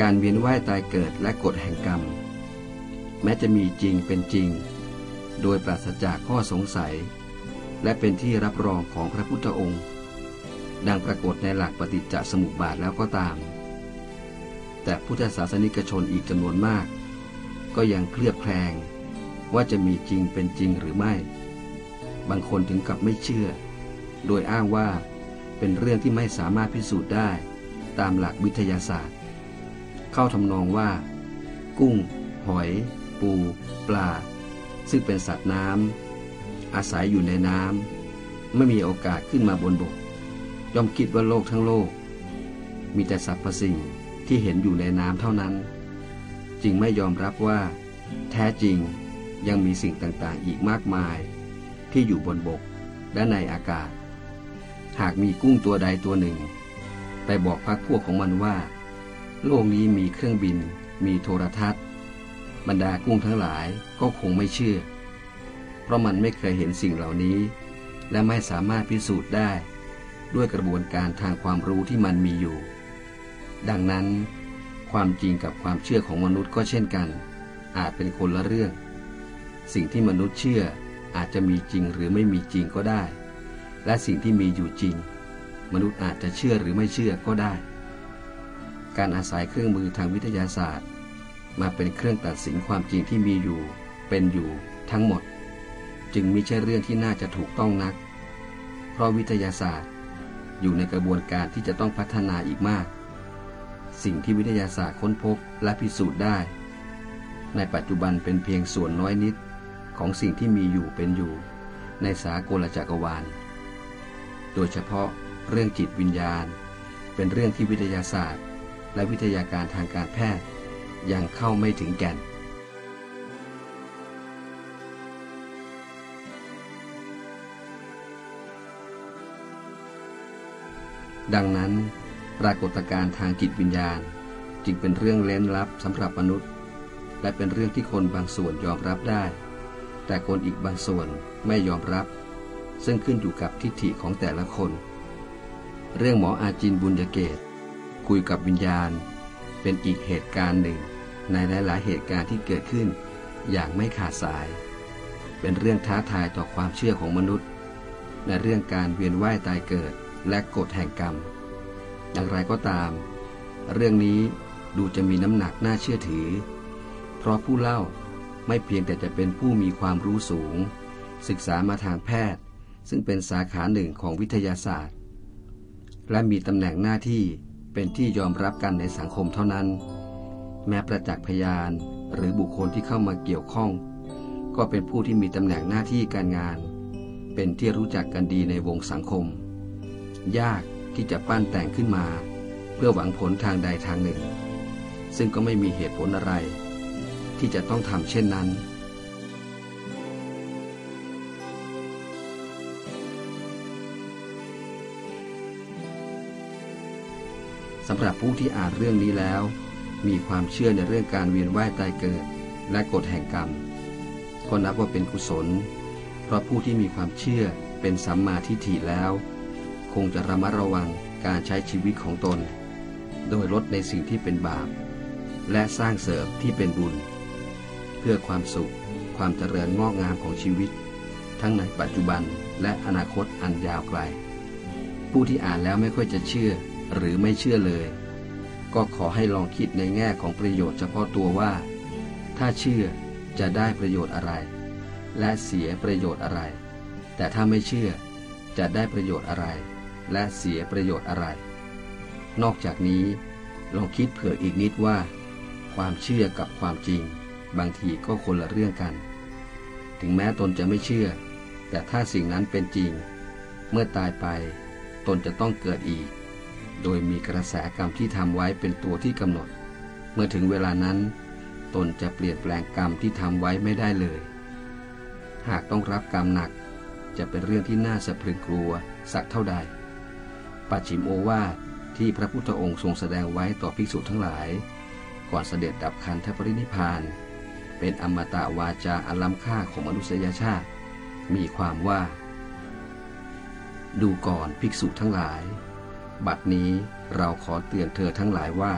การเวียนว่ายตายเกิดและกฎแห่งกรรม แม้จะมีจริงเป็นจริง โดยปราศจากข้อสงสัย และเป็นที่รับรองของพระพุทธองค์ ดังปรากฏในหลักปฏิจจสมุปบาทแล้วก็ตาม แต่พุทธศาสนิกชนอีกจำนวนมาก ก็ยังเคลือบแคลงว่าจะมีจริงเป็นจริงหรือไม่ บางคนถึงกับไม่เชื่อ โดยอ้างว่าเป็นเรื่องที่ไม่สามารถพิสูจน์ได้ ตามหลักวิทยาศาสตร์ เข้าทำนองว่า กุ้ง หอย ปู ปลา ซึ่งเป็นสัตว์น้ำอาศัยอยู่ในน้ำไม่มีโอกาสขึ้นมาบนบก ย่อมคิดว่าโลกทั้งโลก มีแต่สรรพสิ่งที่เห็นอยู่ในน้ำเท่านั้น จึงไม่ยอมรับว่า แท้จริงยังมีสิ่งต่างๆ อีกมากมาย ที่อยู่บนบกและในอากาศ หากมีกุ้งตัวใดตัวหนึ่ง ไปบอกพักพวกของมันว่า โลกนี้มีเครื่องบิน มีโทรทัศน์ บรรดากุ้งทั้งหลายก็คงไม่เชื่อ เพราะมันไม่เคยเห็นสิ่งเหล่านี้ และไม่สามารถพิสูจน์ได้ ด้วยกระบวนการทางความรู้ที่มันมีอยู่ ดังนั้น ความจริงกับความเชื่อของมนุษย์ก็เช่นกัน อาจเป็นคนละเรื่อง สิ่งที่มนุษย์เชื่ออาจจะมีจริงหรือไม่มีจริงก็ได้ และสิ่งที่มีอยู่จริง มนุษย์อาจจะเชื่อหรือไม่เชื่อก็ได้ การอาศัยเครื่องมือทางวิทยาศาสตร์ มาเป็นเครื่องตัดสินความจริงที่มีอยู่ เป็นอยู่ทั้งหมด จึงไม่ใช่เรื่องที่น่าจะถูกต้องนัก เพราะวิทยาศาสตร์อยู่ในกระบวนการที่จะต้องพัฒนาอีกมาก สิ่งที่วิทยาศาสตร์ค้นพบและพิสูจน์ได้ ในปัจจุบันเป็นเพียงส่วนน้อยนิดของสิ่งที่มีอยู่เป็นอยู่ ในสากลจักรวาล โดยเฉพาะเรื่องจิตวิญญาณ เป็นเรื่องที่วิทยาศาสตร์ และวิทยาการทางการแพทย์ ยังเข้าไม่ถึงแก่น ดังนั้น ปรากฏการณ์ทางจิตวิญญาณ จึงเป็นเรื่องเล้นลับสำหรับมนุษย์ และเป็นเรื่องที่คนบางส่วนยอมรับได้ แต่คนอีกบางส่วนไม่ยอมรับ ซึ่งขึ้นอยู่กับทิฏฐิของแต่ละคน เรื่องหมออาจินบุญยเกต คุยกับวิญญาณ เป็นอีกเหตุการณ์หนึ่ง ในหลาย ๆ เหตุการณ์ที่เกิดขึ้น อย่างไม่ขาดสาย เป็นเรื่องท้าทายต่อความเชื่อของมนุษย์ ในเรื่องการเวียนว่ายตายเกิดและกฎแห่งกรรม อย่างไรก็ตาม เรื่องนี้ดูจะมีน้ำหนักน่าเชื่อถือ เพราะผู้เล่าไม่เพียงแต่จะเป็นผู้มีความรู้สูง ศึกษามาทางแพทย์ ซึ่งเป็นสาขาหนึ่งของวิทยาศาสตร์ และมีตำแหน่งหน้าที่ เป็นที่ยอมรับกันในสังคมเท่านั้น แม้ประจักษ์พยานหรือบุคคลที่เข้ามาเกี่ยวข้อง ก็เป็นผู้ที่มีตำแหน่งหน้าที่การงาน เป็นที่รู้จักกันดีในวงสังคม ยากที่จะปั้นแต่งขึ้นมา เพื่อหวังผลทางใดทางหนึ่ง ซึ่งก็ไม่มีเหตุผลอะไร ที่จะต้องทำเช่นนั้น สำหรับผู้ที่อ่านเรื่องนี้แล้ว มีความเชื่อในเรื่องการเวียนว่ายตายเกิด และกฎแห่งกรรมก็นับว่าเป็นกุศล เพราะผู้ที่มีความเชื่อเป็นสัมมาทิฏฐิแล้ว คงจะระมัดระวังการใช้ชีวิตของตน โดยลดในสิ่งที่เป็นบาป และสร้างเสริมที่เป็นบุญ เพื่อความสุข ความเจริญงอกงามของชีวิต ทั้งในปัจจุบันและอนาคตอันยาวไกล ผู้ที่อ่านแล้วไม่ค่อยจะเชื่อ หรือไม่เชื่อเลย ก็ขอให้ลองคิดในแง่ของประโยชน์เฉพาะตัวว่า ถ้าเชื่อจะได้ประโยชน์อะไร และเสียประโยชน์อะไร แต่ถ้าไม่เชื่อจะได้ประโยชน์อะไร และเสียประโยชน์อะไร นอกจากนี้ลองคิดเผื่ออีกนิดว่า ความเชื่อกับความจริง บางทีก็คนละเรื่องกัน ถึงแม้ตนจะไม่เชื่อ แต่ถ้าสิ่งนั้นเป็นจริง เมื่อตายไป ตนจะต้องเกิดอีก โดยมีกระแสกรรมที่ทำไว้เป็นตัวที่กำหนด เมื่อถึงเวลานั้น ตนจะเปลี่ยนแปลงกรรมที่ทำไว้ไม่ได้เลย หากต้องรับกรรมหนักจะเป็นเรื่องที่น่าสะพรึงกลัวสักเท่าใด ปัจฉิมโอวาทที่พระพุทธองค์ทรงแสดงไว้ต่อภิกษุทั้งหลาย ก่อนเสด็จดับขันธปรินิพาน เป็นอมตะวาจาอันล้ำค่าของมนุษยชาติ มีความว่า ดูก่อนภิกษุทั้งหลาย บัดนี้เราขอเตือนเธอทั้งหลายว่า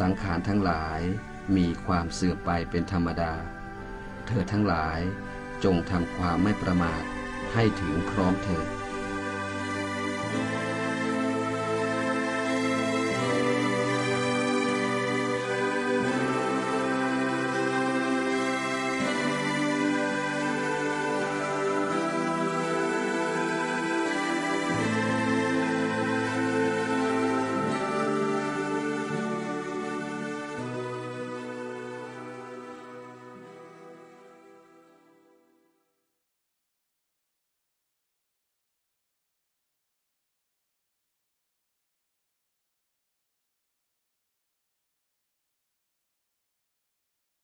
สังขารทั้งหลายมีความเสื่อมไปเป็นธรรมดา เธอทั้งหลายจงทำความไม่ประมาทให้ถึงพร้อมเถิด